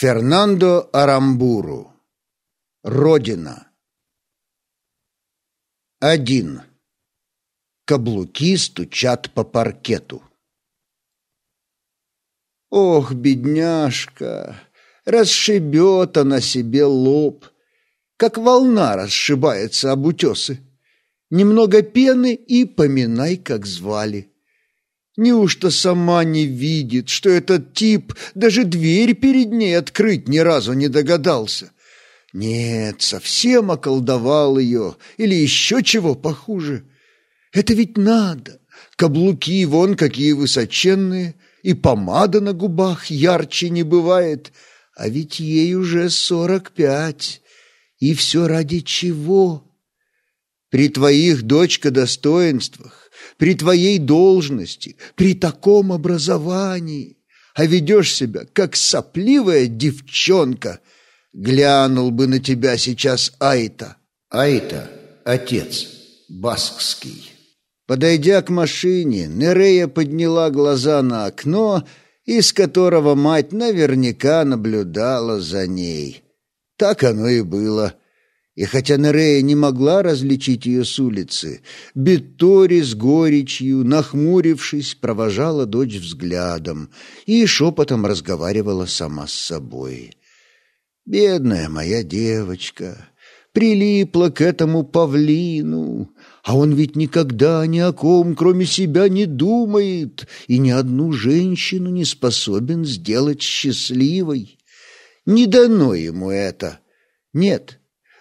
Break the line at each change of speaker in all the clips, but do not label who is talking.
Фернандо Арамбуру. Родина. Один. Каблуки стучат по паркету. Ох, бедняжка, расшибет она себе лоб, как волна расшибается об утесы. Немного пены и поминай, как звали. Неужто сама не видит, что этот тип даже дверь перед ней открыть ни разу не догадался? Нет, совсем околдовал ее, или еще чего похуже. Это ведь надо. Каблуки вон какие высоченные, и помада на губах ярче не бывает, а ведь ей уже сорок пять. И все ради чего? При твоих, дочка, достоинствах, при твоей должности, при таком образовании, а ведешь себя, как сопливая девчонка, глянул бы на тебя сейчас Айта. Айта — отец, баскский. Подойдя к машине, Нерея подняла глаза на окно, из которого мать наверняка наблюдала за ней. Так оно и было — и хотя Нерея не могла различить ее с улицы, Беттори с горечью, нахмурившись, провожала дочь взглядом и шепотом разговаривала сама с собой. «Бедная моя девочка!» прилипла к этому павлину, а он ведь никогда ни о ком, кроме себя, не думает и ни одну женщину не способен сделать счастливой. Не дано ему это. Нет,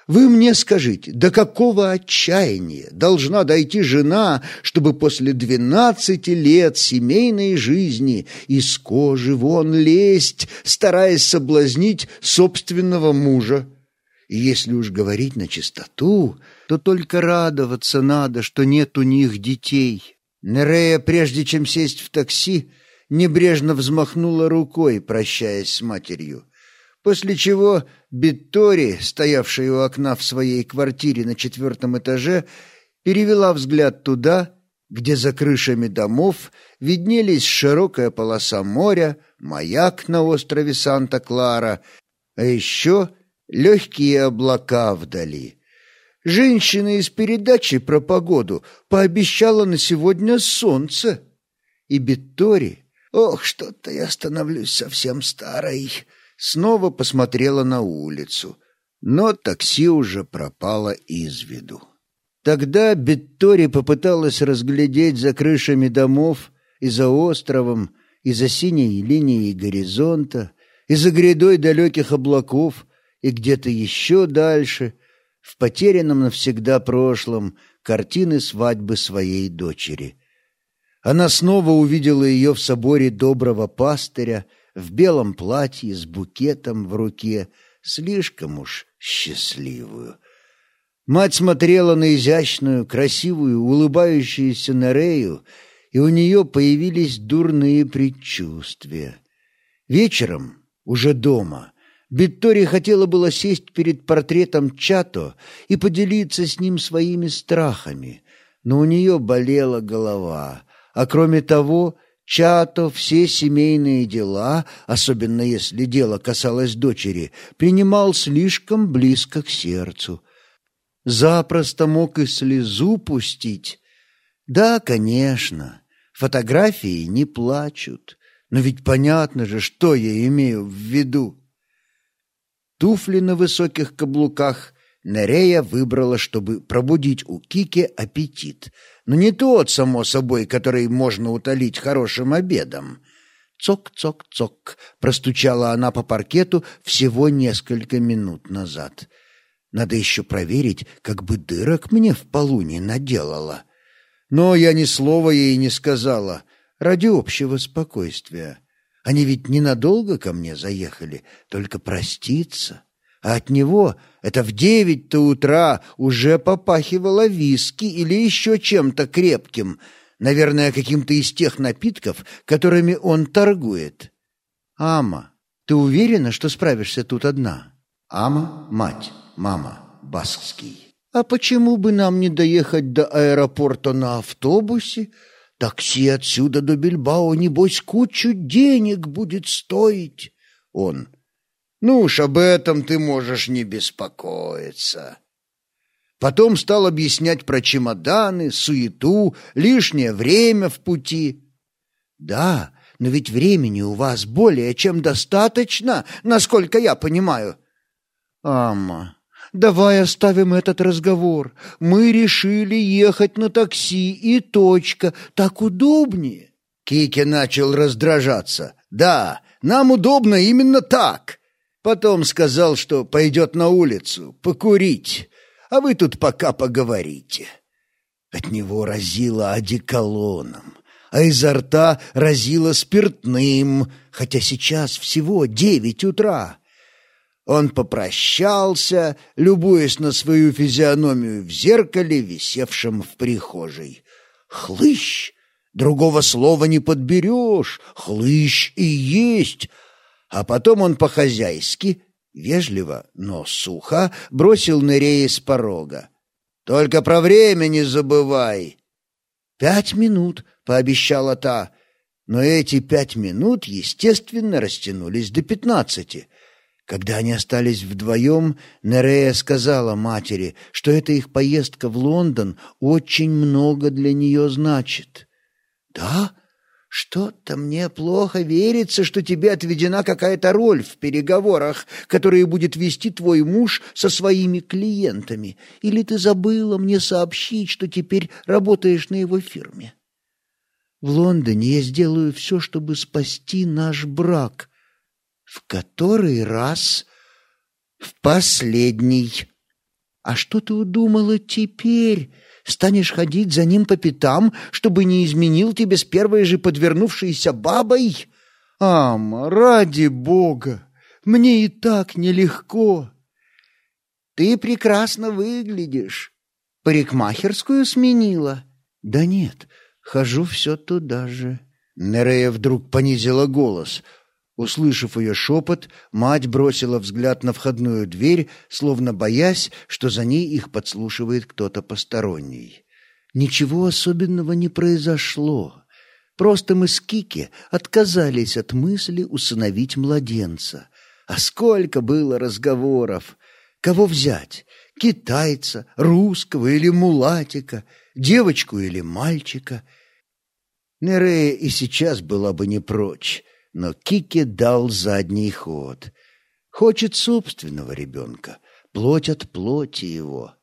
вы мне скажите, до какого отчаяния должна дойти жена, чтобы после двенадцати лет семейной жизни из кожи вон лезть, стараясь соблазнить собственного мужа? И если уж говорить на чистоту, то только радоваться надо, что нет у них детей. Нерея, прежде чем сесть в такси, небрежно взмахнула рукой, прощаясь с матерью после чего Биттори, стоявшая у окна в своей квартире на четвертом этаже, перевела взгляд туда, где за крышами домов виднелись широкая полоса моря, маяк на острове Санта-Клара, а еще легкие облака вдали. Женщина из передачи про погоду пообещала на сегодня солнце. И Биттори, ох, что-то я становлюсь совсем старой, снова посмотрела на улицу, но такси уже пропало из виду. Тогда Биттори попыталась разглядеть за крышами домов и за островом, и за синей линией горизонта, и за грядой далеких облаков, и где-то еще дальше, в потерянном навсегда прошлом, картины свадьбы своей дочери. Она снова увидела ее в соборе доброго пастыря, в белом платье с букетом в руке, слишком уж счастливую. Мать смотрела на изящную, красивую, улыбающуюся Нерею, и у нее появились дурные предчувствия. Вечером, уже дома, Биттори хотела было сесть перед портретом Чато и поделиться с ним своими страхами, но у нее болела голова, а кроме того Чато все семейные дела, особенно если дело касалось дочери, принимал слишком близко к сердцу. Запросто мог и слезу пустить. Да, конечно, фотографии не плачут, но ведь понятно же, что я имею в виду. Туфли на высоких каблуках Нерея выбрала, чтобы пробудить у Кики аппетит — но не тот, само собой, который можно утолить хорошим обедом. Цок-цок-цок, простучала она по паркету всего несколько минут назад. Надо еще проверить, как бы дырок мне в полу не наделала. Но я ни слова ей не сказала, ради общего спокойствия. Они ведь ненадолго ко мне заехали, только проститься а от него это в девять-то утра уже попахивало виски или еще чем-то крепким, наверное, каким-то из тех напитков, которыми он торгует. «Ама, ты уверена, что справишься тут одна?» «Ама — мать, мама, баскский». «А почему бы нам не доехать до аэропорта на автобусе? Такси отсюда до Бильбао, небось, кучу денег будет стоить». Он Ну уж об этом ты можешь не беспокоиться. Потом стал объяснять про чемоданы, суету, лишнее время в пути. Да, но ведь времени у вас более чем достаточно, насколько я понимаю. Амма, давай оставим этот разговор. Мы решили ехать на такси и точка. Так удобнее. Кики начал раздражаться. Да, нам удобно именно так. Потом сказал, что пойдет на улицу покурить, а вы тут пока поговорите. От него разило одеколоном, а изо рта разило спиртным, хотя сейчас всего девять утра. Он попрощался, любуясь на свою физиономию в зеркале, висевшем в прихожей. «Хлыщ! Другого слова не подберешь! Хлыщ и есть!» А потом он по-хозяйски, вежливо, но сухо, бросил Нерея с порога. «Только про время не забывай!» «Пять минут», — пообещала та, но эти пять минут, естественно, растянулись до пятнадцати. Когда они остались вдвоем, Нерея сказала матери, что эта их поездка в Лондон очень много для нее значит. «Да?» Что-то мне плохо верится, что тебе отведена какая-то роль в переговорах, которые будет вести твой муж со своими клиентами. Или ты забыла мне сообщить, что теперь работаешь на его фирме? В Лондоне я сделаю все, чтобы спасти наш брак. В который раз? В последний. А что ты удумала теперь? Станешь ходить за ним по пятам, чтобы не изменил тебе с первой же подвернувшейся бабой? Ама, ради бога, мне и так нелегко. Ты прекрасно выглядишь. Парикмахерскую сменила? Да нет, хожу все туда же. Нерея вдруг понизила голос — Услышав ее шепот, мать бросила взгляд на входную дверь, словно боясь, что за ней их подслушивает кто-то посторонний. Ничего особенного не произошло. Просто мы с Кики отказались от мысли усыновить младенца. А сколько было разговоров! Кого взять? Китайца, русского или мулатика, девочку или мальчика? Нерея и сейчас была бы не прочь но Кике дал задний ход. Хочет собственного ребенка, плоть от плоти его.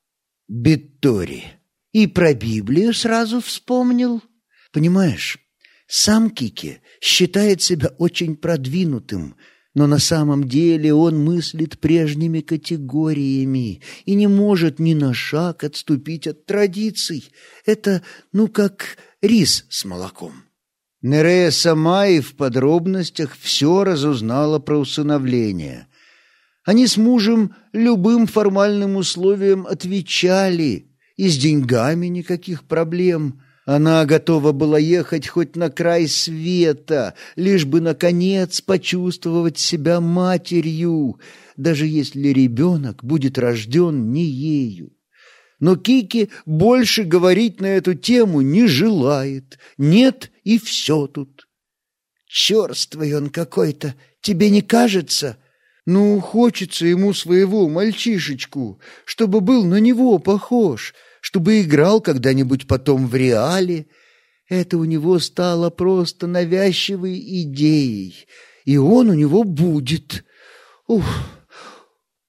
Биттори. И про Библию сразу вспомнил. Понимаешь, сам Кике считает себя очень продвинутым, но на самом деле он мыслит прежними категориями и не может ни на шаг отступить от традиций. Это, ну, как рис с молоком. Нерея сама и в подробностях все разузнала про усыновление. Они с мужем любым формальным условиям отвечали, и с деньгами никаких проблем. Она готова была ехать хоть на край света, лишь бы, наконец, почувствовать себя матерью, даже если ребенок будет рожден не ею. Но Кики больше говорить на эту тему не желает. Нет, и все тут. Черствый он какой-то, тебе не кажется? Ну, хочется ему своего мальчишечку, чтобы был на него похож, чтобы играл когда-нибудь потом в реале. Это у него стало просто навязчивой идеей, и он у него будет. Ух!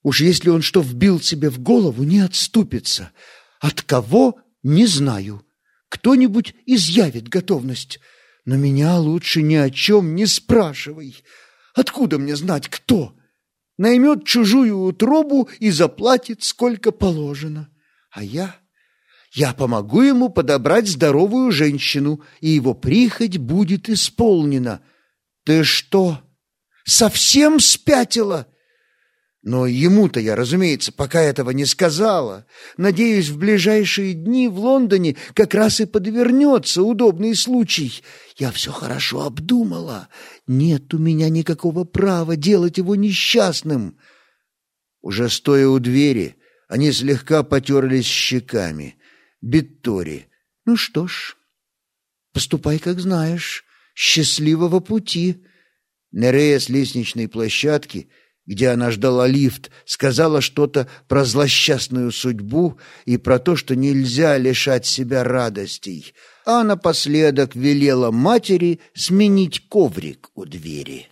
Уж если он что вбил себе в голову, не отступится. От кого — не знаю. Кто-нибудь изъявит готовность. Но меня лучше ни о чем не спрашивай. Откуда мне знать, кто? Наймет чужую утробу и заплатит, сколько положено. А я... Я помогу ему подобрать здоровую женщину, и его прихоть будет исполнена. Ты что, совсем спятила?» Но ему-то я, разумеется, пока этого не сказала. Надеюсь, в ближайшие дни в Лондоне как раз и подвернется удобный случай. Я все хорошо обдумала. Нет у меня никакого права делать его несчастным. Уже стоя у двери, они слегка потерлись щеками. Биттори. Ну что ж, поступай, как знаешь. Счастливого пути. Нерея с лестничной площадки — где она ждала лифт, сказала что-то про злосчастную судьбу и про то, что нельзя лишать себя радостей, а напоследок велела матери сменить коврик у двери.